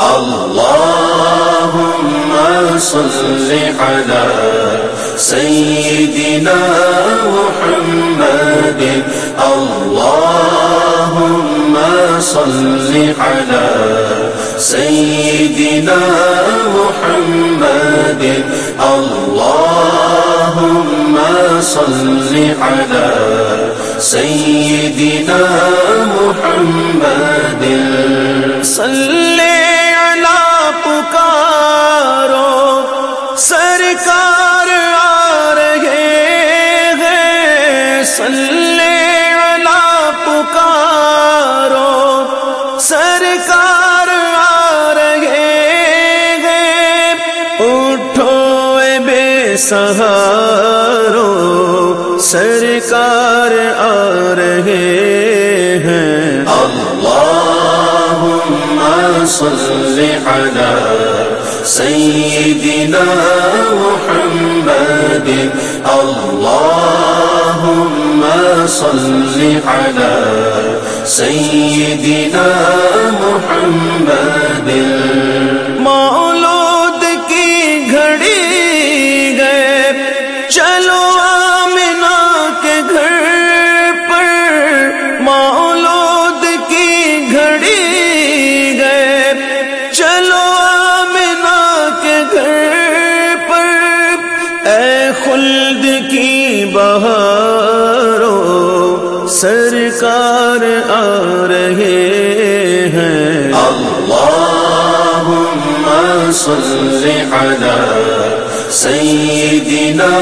اللهم صل على سيدنا محمد. اللهم صل على سيدنا محمد. اللهم صل على سيدنا محمد. صل بے سہارو سرکار آ رہے ہیں۔ اللهم صل على سيدنا محمد۔ اللهم صل على سيدنا محمد۔ صل على سيدنا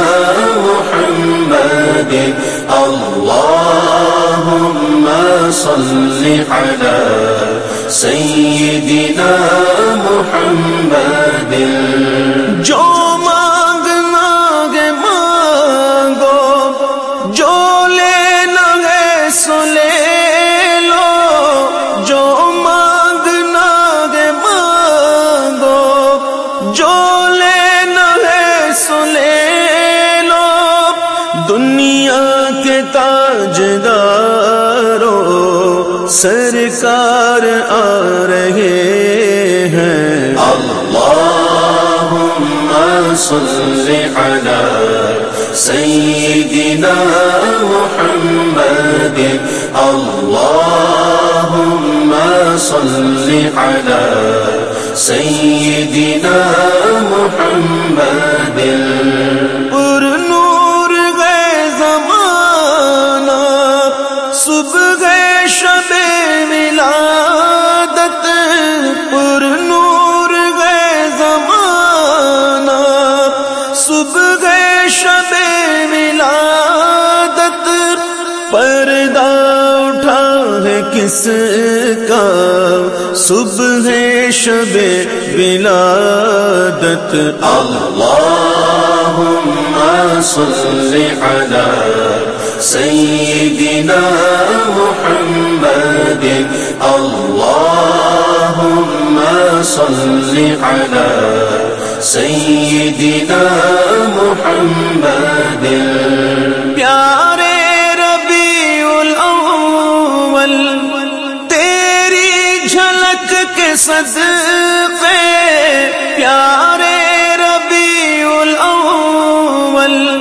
محمد. اللهم صل على سيدنا محمد. سرکار آ رہے ہیں۔ اللهم صل على سيدنا محمد۔ اللهم صل على سيدنا کس کا صبح شب ولادت اللهم صل على سيدنا محمد اللهم صل على سيدنا محمد پیارے جھلک کے صدقے، پیارے ربیع الاول،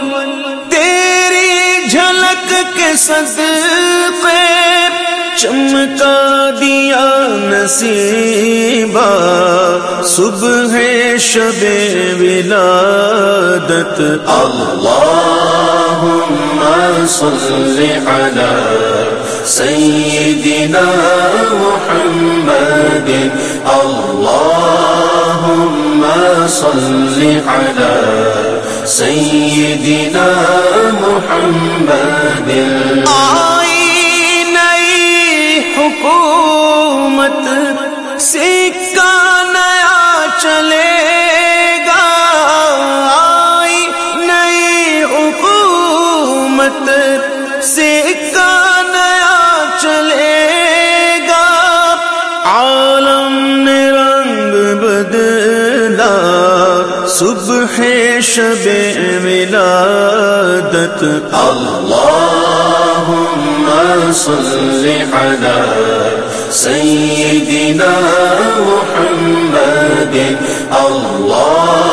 تیری جھلک کے صدقے چمکا دیا نصیبہ۔ صبح شب ولادت۔ اللهم صل على سيدنا محمد. اللهم صل على سيدنا محمد. آئی نئی حکومت سکہ نیا چلے گا؟ آئی نئی حکومت سکہ شب ملادت اللہم صلی علی سیدنا محمد۔ اللہم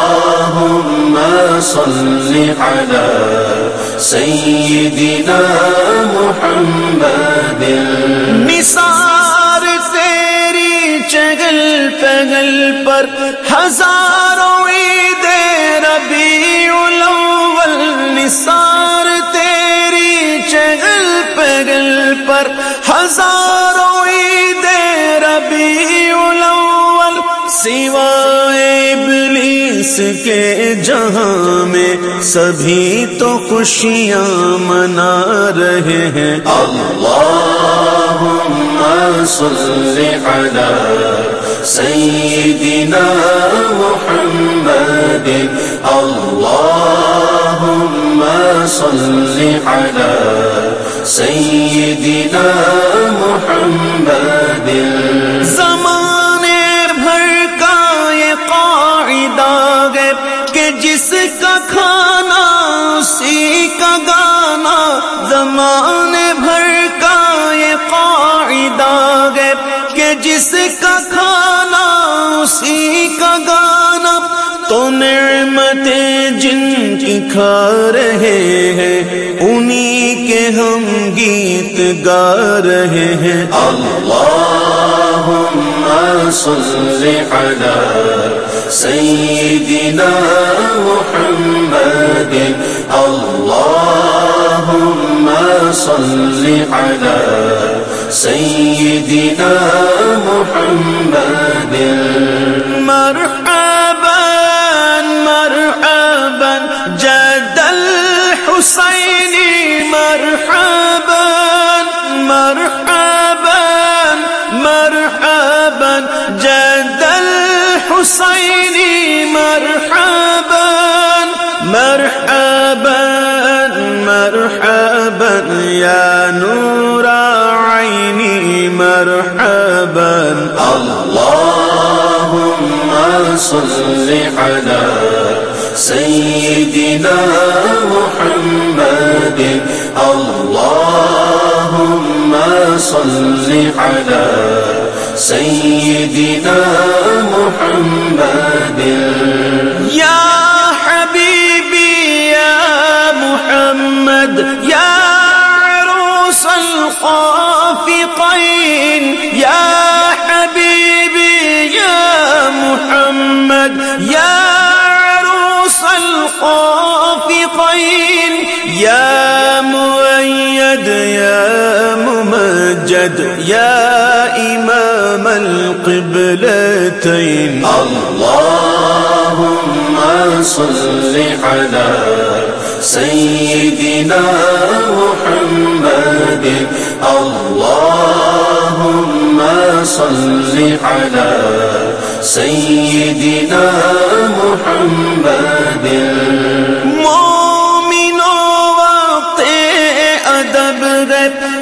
صلی علی سیدنا محمد۔ نثار تیری چگل پگل پر ہزار سوائے ابلیس کے جہاں میں سبھی تو خوشیاں منا رہے ہیں۔ اللهم صل على سيدنا محمد۔ اللهم صل على سيدنا محمد۔ کہ جس کا کھانا، اسی کا گانا۔ زمانے بھر کا یہ قاعدہ ہے کہ جس کا کھانا، اسی کا گانا۔ تو نعمتیں جن کی کھا رہے ہیں، انہی کے ہم گیت گا رہے ہیں۔ اللهم صل على سيدنا محمد. اللهم صل على سيدنا محمد. مرحبا مرحبا، جد الحسين مرحبا مرحبا مرحبا، جد الحسين مرحبا مرحبا مرحبا يا نور عيني مرحبا۔ اللهم صل على سيدنا محمد۔ اللهم صل على سيدنا محمد. يا حبيبي يا محمد يا عروس الخافقين يا حبيبي يا محمد يا عروس الخافقين يا مؤيد يا ممجد يا إمام القبلتين اللهم صل على سيدنا محمد. اللهم صل على سيدنا محمد. مومنو وقت ادب ہے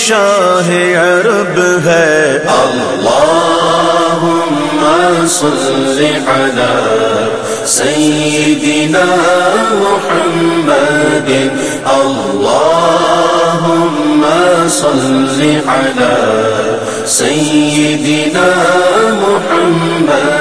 شاہ عرب ہے۔ اللهم صل على سيدنا محمد۔ اللهم صل على سيدنا محمد۔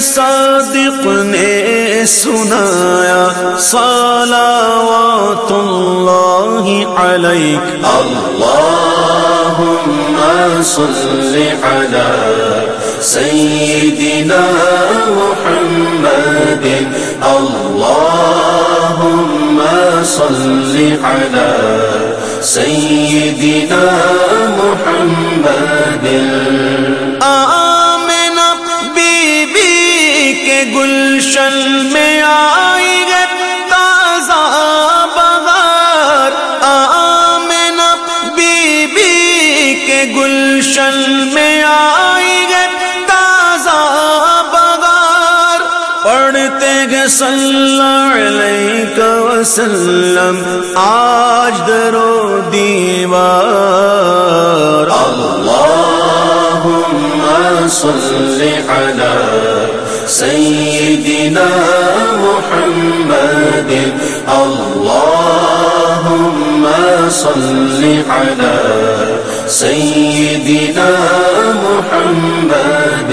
صادق نے سنایا، صلوات اللہ علیک۔ اللهم صل على سيدنا محمد۔ اللهم صل على سيدنا محمد۔ پڑھتے صلی علیہ وسلم، آج درو دیوار۔ اللهم صل على سيدنا محمد۔ اللهم صل على سيدنا محمد۔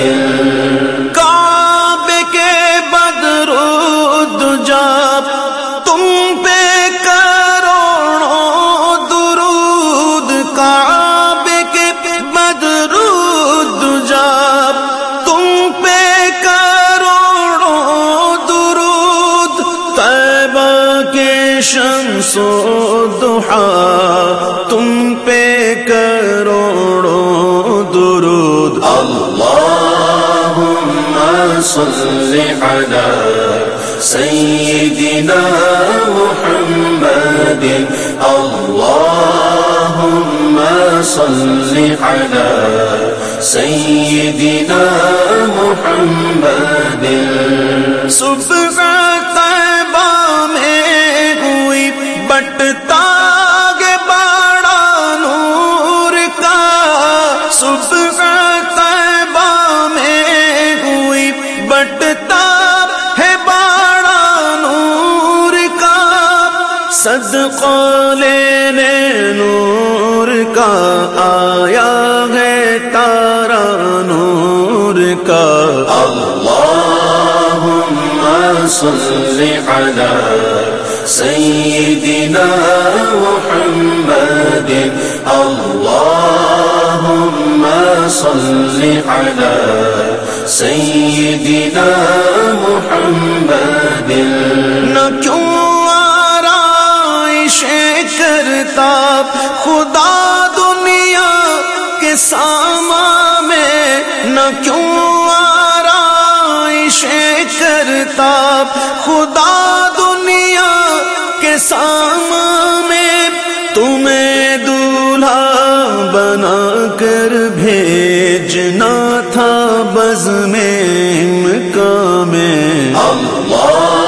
اللهم صل على سيدنا محمد. اللهم صل على سيدنا محمد. صبح طیبہ صدقہ لینے نور کا آیا ہے تارا نور کا۔ اللهم صل على سيدنا محمد۔ اللهم صل على سيدنا محمد۔ نہ کیوں کرتا خدا دنیا کے ساما میں نہ کیوں آرائش کرتا خدا دنیا کے ساما میں تمہیں دولہا بنا کر بھیجنا تھا بز میں۔ امکا میں اللهم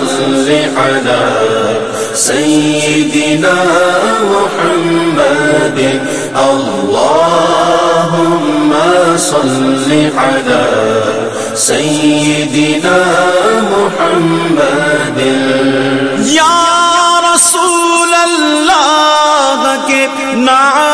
صل على سيدنا محمد اللهم صل على سيدنا محمد یا رسول اللہ کے نعرے